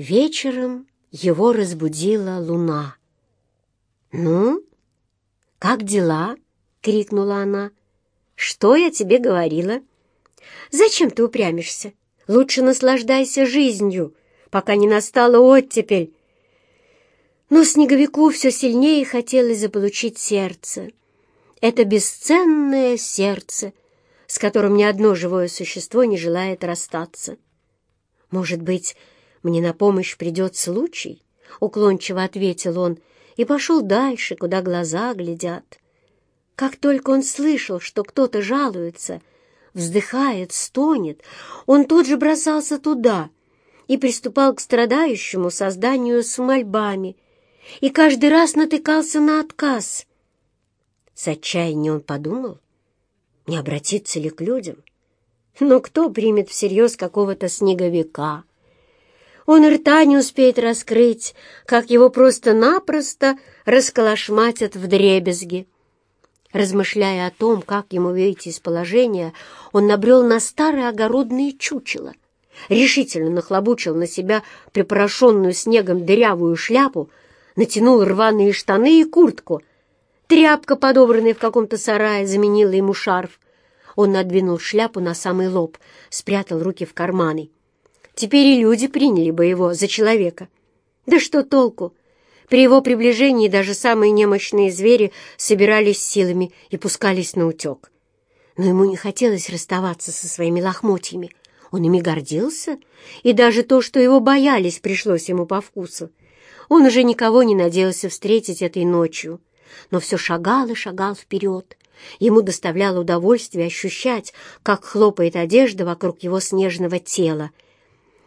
Вечером его разбудила луна. «Ну, как дела?» — крикнула она. «Что я тебе говорила?» «Зачем ты упрямишься? Лучше наслаждайся жизнью, пока не настала оттепель». Но снеговику все сильнее хотелось заполучить сердце. Это бесценное сердце, с которым ни одно живое существо не желает расстаться. «Может быть, мне на помощь придет случай?» — уклончиво ответил он и пошел дальше, куда глаза глядят. Как только он слышал, что кто-то жалуется, вздыхает, стонет, он тут же бросался туда и приступал к страдающему созданию с мольбами, и каждый раз натыкался на отказ. С отчаянием он подумал, не обратиться ли к людям. Но кто примет всерьез какого-то снеговика? Он рта не успеет раскрыть, как его просто-напросто расколошматят в дребезги. Размышляя о том, как ему выйти из положения, он набрел на старое огородное чучело, решительно нахлобучил на себя припорошенную снегом дырявую шляпу, натянул рваные штаны и куртку. Тряпка, подобранная в каком-то сарае, заменила ему шарф. Он надвинул шляпу на самый лоб, спрятал руки в карманы. Теперь и люди приняли бы его за человека. Да что толку? При его приближении даже самые немощные звери собирались силами и пускались на утек. Но ему не хотелось расставаться со своими лохмотьями. Он ими гордился, и даже то, что его боялись, пришлось ему по вкусу. Он уже никого не надеялся встретить этой ночью, но все шагал и шагал вперед. Ему доставляло удовольствие ощущать, как хлопает одежда вокруг его снежного тела.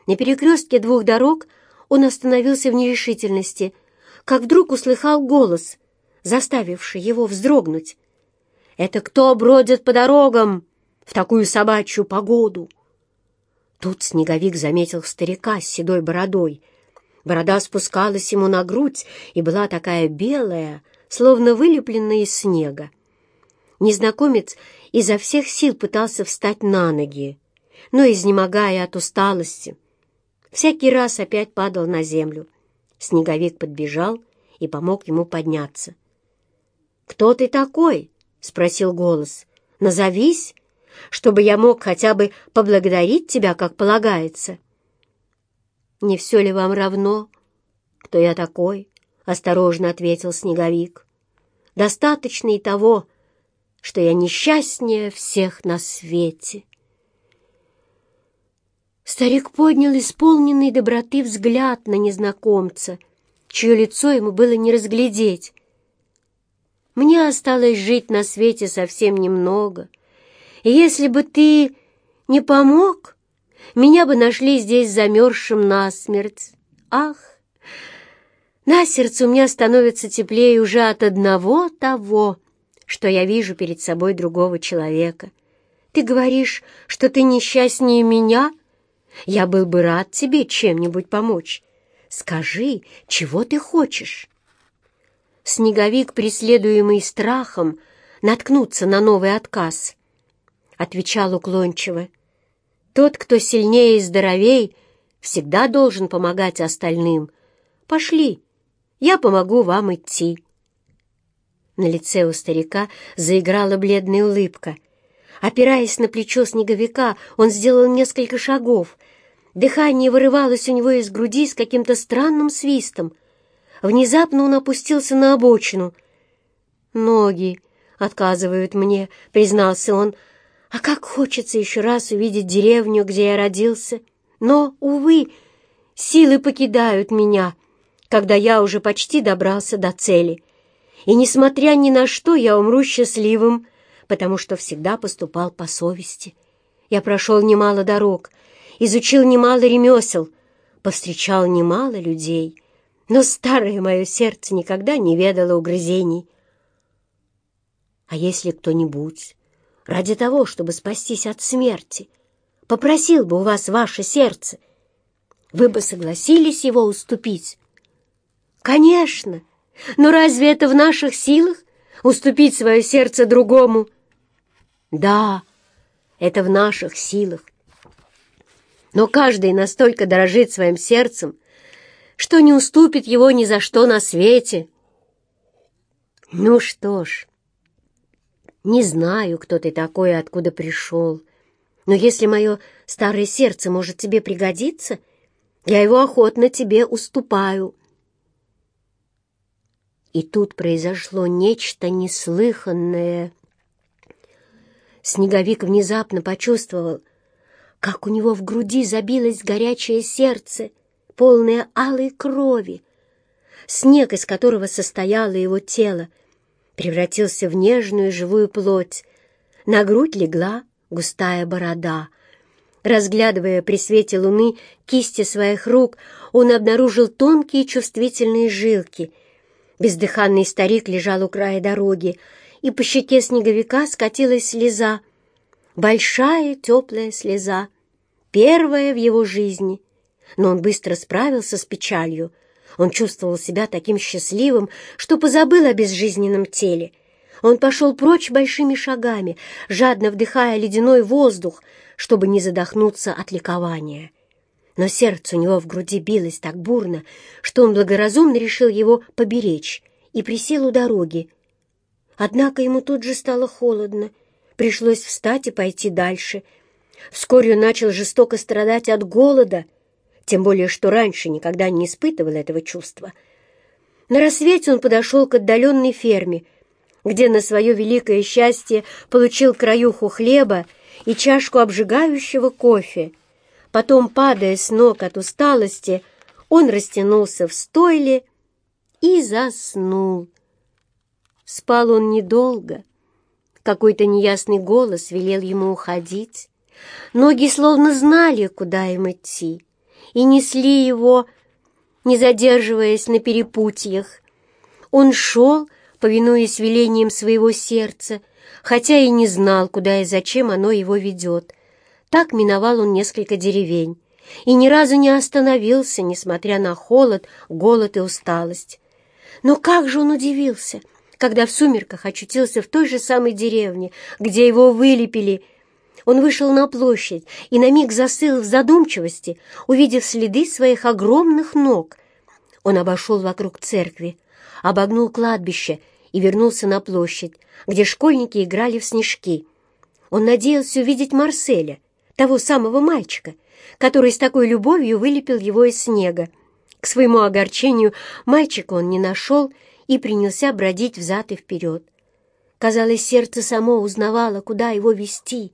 На перекрестке двух дорог он остановился в нерешительности — как вдруг услыхал голос, заставивший его вздрогнуть. «Это кто бродит по дорогам в такую собачью погоду?» Тут снеговик заметил старика с седой бородой. Борода спускалась ему на грудь и была такая белая, словно вылепленная из снега. Незнакомец изо всех сил пытался встать на ноги, но, изнемогая от усталости, всякий раз опять падал на землю. Снеговик подбежал и помог ему подняться. «Кто ты такой?» — спросил голос. «Назовись, чтобы я мог хотя бы поблагодарить тебя, как полагается». «Не все ли вам равно, кто я такой?» — осторожно ответил Снеговик. «Достаточно и того, что я несчастнее всех на свете». Старик поднял исполненный доброты взгляд на незнакомца, чье лицо ему было не разглядеть. «Мне осталось жить на свете совсем немного, и если бы ты не помог, меня бы нашли здесь замерзшим насмерть. Ах, на сердце у меня становится теплее уже от одного того, что я вижу перед собой другого человека. Ты говоришь, что ты несчастнее меня?» Я был бы рад тебе чем-нибудь помочь. Скажи, чего ты хочешь?» Снеговик, преследуемый страхом, наткнуться на новый отказ. Отвечал уклончиво. «Тот, кто сильнее и здоровей, всегда должен помогать остальным. Пошли, я помогу вам идти». На лице у старика заиграла бледная улыбка. Опираясь на плечо снеговика, он сделал несколько шагов, Дыхание вырывалось у него из груди с каким-то странным свистом. Внезапно он опустился на обочину. «Ноги отказывают мне», — признался он. «А как хочется еще раз увидеть деревню, где я родился. Но, увы, силы покидают меня, когда я уже почти добрался до цели. И, несмотря ни на что, я умру счастливым, потому что всегда поступал по совести. Я прошел немало дорог — изучил немало ремесел, повстречал немало людей, но старое мое сердце никогда не ведало угрызений. А если кто-нибудь ради того, чтобы спастись от смерти, попросил бы у вас ваше сердце, вы бы согласились его уступить? Конечно, но разве это в наших силах уступить свое сердце другому? Да, это в наших силах. Но каждый настолько дорожит своим сердцем, что не уступит его ни за что на свете. Ну что ж, не знаю, кто ты такой и откуда пришел, но если мое старое сердце может тебе пригодиться, я его охотно тебе уступаю. И тут произошло нечто неслыханное. Снеговик внезапно почувствовал, как у него в груди забилось горячее сердце, полное алой крови. Снег, из которого состояло его тело, превратился в нежную живую плоть. На грудь легла густая борода. Разглядывая при свете луны кисти своих рук, он обнаружил тонкие чувствительные жилки — Бездыханный старик лежал у края дороги, и по щеке снеговика скатилась слеза. Большая теплая слеза, первая в его жизни. Но он быстро справился с печалью. Он чувствовал себя таким счастливым, что позабыл о безжизненном теле. Он пошел прочь большими шагами, жадно вдыхая ледяной воздух, чтобы не задохнуться от ликования но сердце у него в груди билось так бурно, что он благоразумно решил его поберечь и присел у дороги. Однако ему тут же стало холодно, пришлось встать и пойти дальше. Вскоре он начал жестоко страдать от голода, тем более что раньше никогда не испытывал этого чувства. На рассвете он подошел к отдаленной ферме, где на свое великое счастье получил краюху хлеба и чашку обжигающего кофе — Потом, падая с ног от усталости, он растянулся в стойле и заснул. Спал он недолго. Какой-то неясный голос велел ему уходить. Ноги словно знали, куда им идти, и несли его, не задерживаясь на перепутьях. Он шел, повинуясь велениям своего сердца, хотя и не знал, куда и зачем оно его ведет — так миновал он несколько деревень и ни разу не остановился, несмотря на холод, голод и усталость. Но как же он удивился, когда в сумерках очутился в той же самой деревне, где его вылепили. Он вышел на площадь и на миг застыл в задумчивости, увидев следы своих огромных ног. Он обошел вокруг церкви, обогнул кладбище и вернулся на площадь, где школьники играли в снежки. Он надеялся увидеть Марселя, того самого мальчика, который с такой любовью вылепил его из снега. К своему огорчению мальчика он не нашел и принялся бродить взад и вперед. Казалось, сердце само узнавало, куда его вести,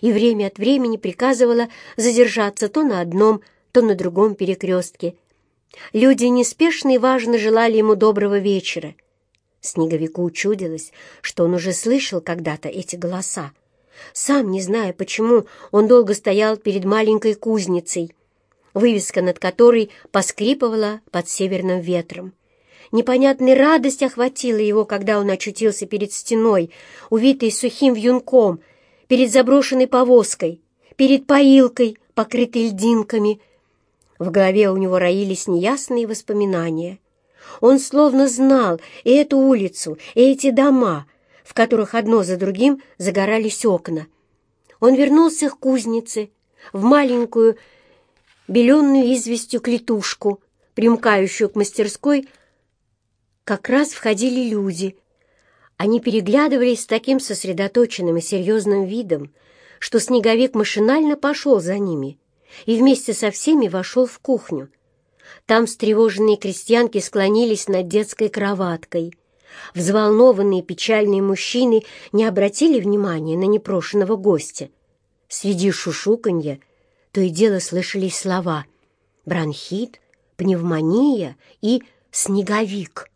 и время от времени приказывало задержаться то на одном, то на другом перекрестке. Люди неспешно и важно желали ему доброго вечера. Снеговику чудилось, что он уже слышал когда-то эти голоса. Сам не зная почему, он долго стоял перед маленькой кузницей, вывеска над которой поскрипывала под северным ветром. Непонятная радость охватила его, когда он очутился перед стеной, увитой сухим вьюнком, перед заброшенной повозкой, перед поилкой, покрытой льдинками. В голове у него роились неясные воспоминания. Он словно знал и эту улицу, и эти дома — в которых одно за другим загорались окна. Он вернулся к кузнице, в маленькую, беленную известью клетушку, примыкающую к мастерской, как раз входили люди. Они переглядывались с таким сосредоточенным и серьезным видом, что снеговик машинально пошел за ними и вместе со всеми вошел в кухню. Там встревоженные крестьянки склонились над детской кроваткой — Взволнованные печальные мужчины не обратили внимания на непрошенного гостя. Среди шушуканья то и дело слышались слова «бронхит», «пневмония» и «снеговик».